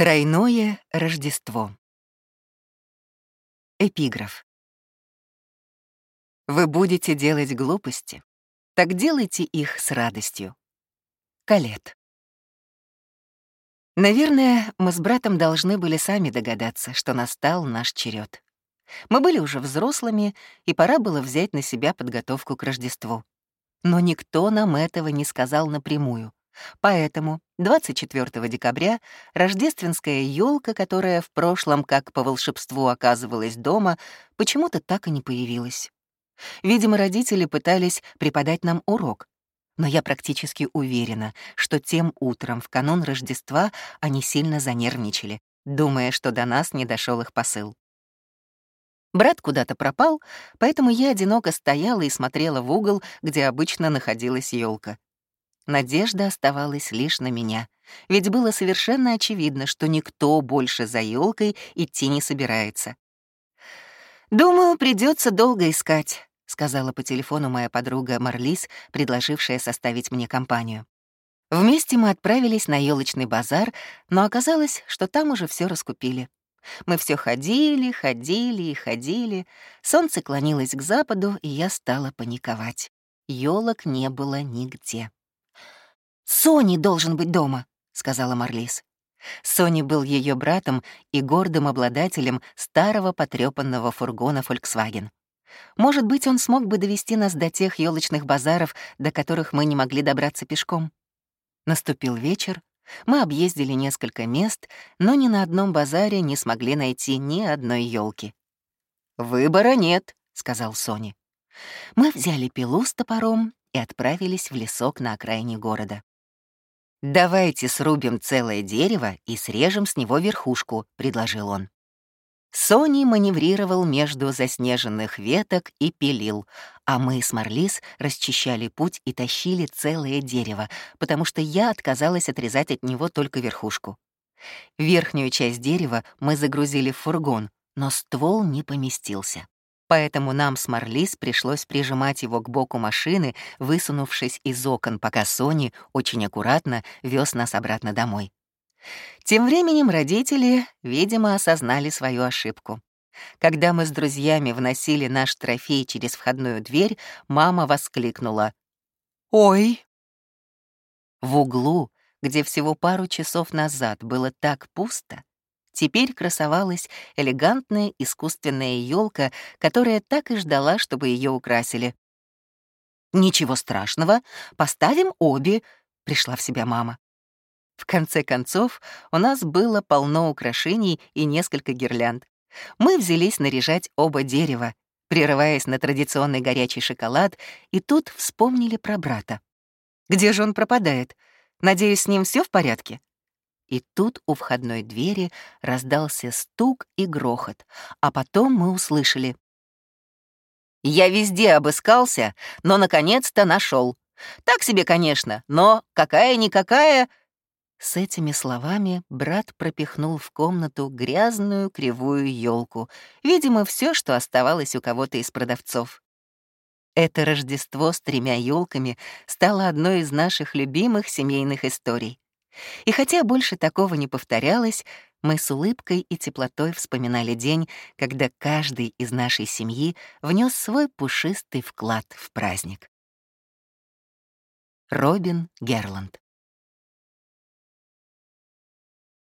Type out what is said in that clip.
Тройное Рождество. Эпиграф. Вы будете делать глупости, так делайте их с радостью. Калет. Наверное, мы с братом должны были сами догадаться, что настал наш черед. Мы были уже взрослыми, и пора было взять на себя подготовку к Рождеству. Но никто нам этого не сказал напрямую, Поэтому 24 декабря рождественская елка, которая в прошлом, как по волшебству, оказывалась дома, почему-то так и не появилась. Видимо, родители пытались преподать нам урок, но я практически уверена, что тем утром в канун Рождества они сильно занервничали, думая, что до нас не дошел их посыл. Брат куда-то пропал, поэтому я одиноко стояла и смотрела в угол, где обычно находилась елка. Надежда оставалась лишь на меня, ведь было совершенно очевидно, что никто больше за елкой идти не собирается. «Думаю, придется долго искать», — сказала по телефону моя подруга Марлис, предложившая составить мне компанию. Вместе мы отправились на елочный базар, но оказалось, что там уже все раскупили. Мы все ходили, ходили и ходили. Солнце клонилось к западу, и я стала паниковать. Елок не было нигде. «Сони должен быть дома», — сказала Марлис. Сони был ее братом и гордым обладателем старого потрепанного фургона Volkswagen. Может быть, он смог бы довести нас до тех елочных базаров, до которых мы не могли добраться пешком. Наступил вечер, мы объездили несколько мест, но ни на одном базаре не смогли найти ни одной елки. «Выбора нет», — сказал Сони. Мы взяли пилу с топором и отправились в лесок на окраине города. «Давайте срубим целое дерево и срежем с него верхушку», — предложил он. Сони маневрировал между заснеженных веток и пилил, а мы с Марлис расчищали путь и тащили целое дерево, потому что я отказалась отрезать от него только верхушку. Верхнюю часть дерева мы загрузили в фургон, но ствол не поместился поэтому нам с Марлис пришлось прижимать его к боку машины, высунувшись из окон, пока Сони очень аккуратно вез нас обратно домой. Тем временем родители, видимо, осознали свою ошибку. Когда мы с друзьями вносили наш трофей через входную дверь, мама воскликнула «Ой!». В углу, где всего пару часов назад было так пусто, Теперь красовалась элегантная искусственная елка, которая так и ждала, чтобы ее украсили. «Ничего страшного, поставим обе», — пришла в себя мама. В конце концов, у нас было полно украшений и несколько гирлянд. Мы взялись наряжать оба дерева, прерываясь на традиционный горячий шоколад, и тут вспомнили про брата. Где же он пропадает? Надеюсь, с ним все в порядке? И тут у входной двери раздался стук и грохот, а потом мы услышали. «Я везде обыскался, но наконец-то нашел. Так себе, конечно, но какая-никакая...» С этими словами брат пропихнул в комнату грязную кривую елку, видимо, все, что оставалось у кого-то из продавцов. Это Рождество с тремя елками стало одной из наших любимых семейных историй. И хотя больше такого не повторялось, мы с улыбкой и теплотой вспоминали день, когда каждый из нашей семьи внес свой пушистый вклад в праздник. Робин Герланд